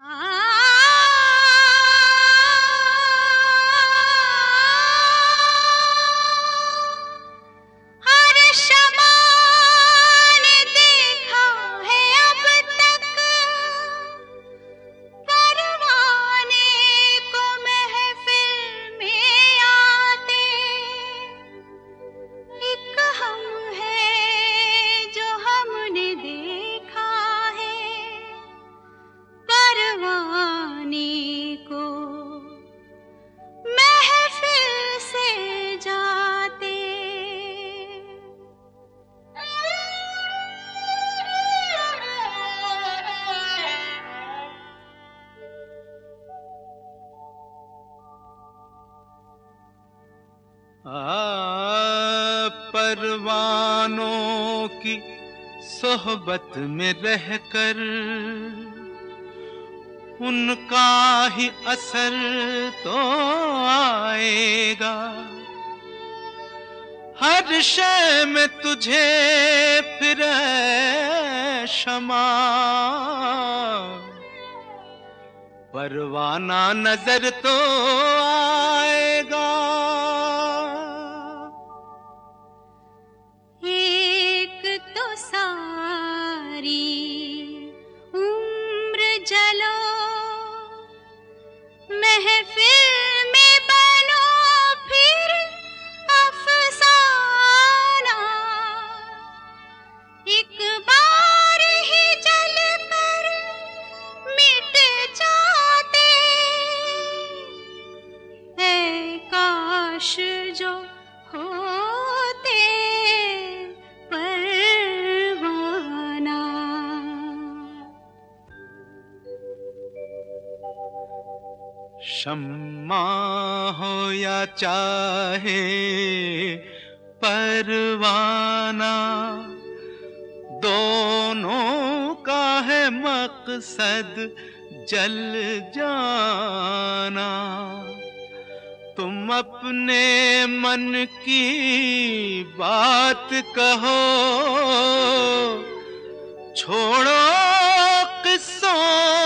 Ah. परवानों की सोहबत में रहकर उनका ही असर तो आएगा। हर शय में तुझे फिर क्षमा। परवाना नज़र तो आएगा शम्मा हो या चाहे, परवाना दोनों का है मकसद जल जाना। तुम अपने मन की बात कहो, छोड़ो किस्सों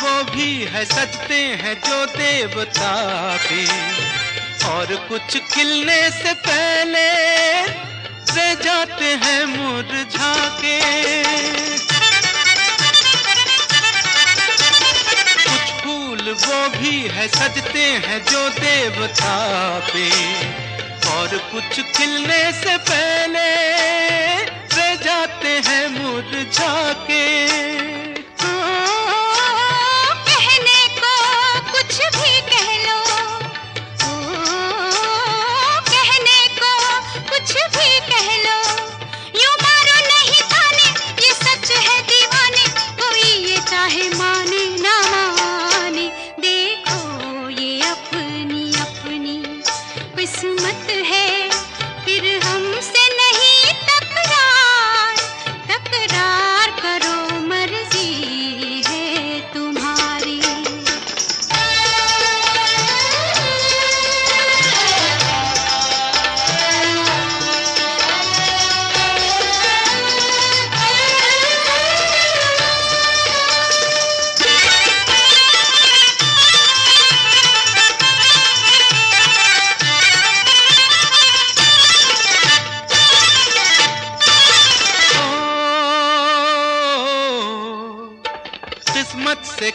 वो भी है सजते हैं जो देवता भी। और कुछ खिलने से पहले रह जाते हैं मुरझा के कुछ फूल वो भी है सजते हैं जो देवता पे और कुछ खिलने से पहले रह जाते हैं मुरझा के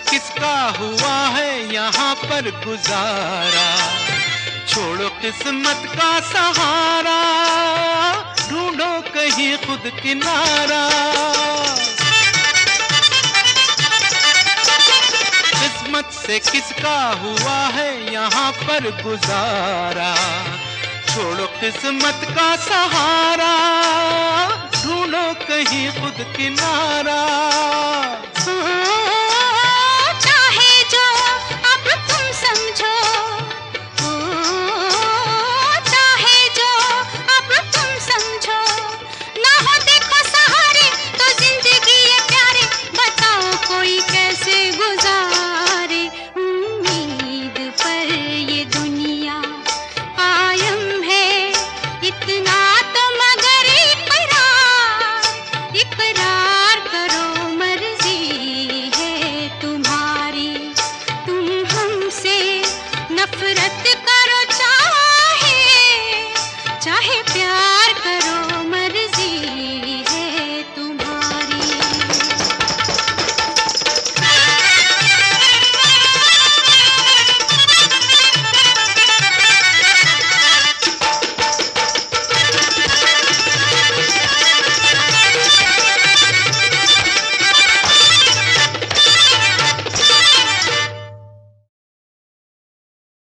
किसका हुआ है यहाँ पर गुजारा? छोड़ो किस्मत का सहारा, ढूंढो कहीं खुद किनारा। किस्मत से किसका हुआ है यहाँ पर गुजारा? छोड़ो किस्मत का सहारा, ढूंढो कहीं खुद किनारा। Hare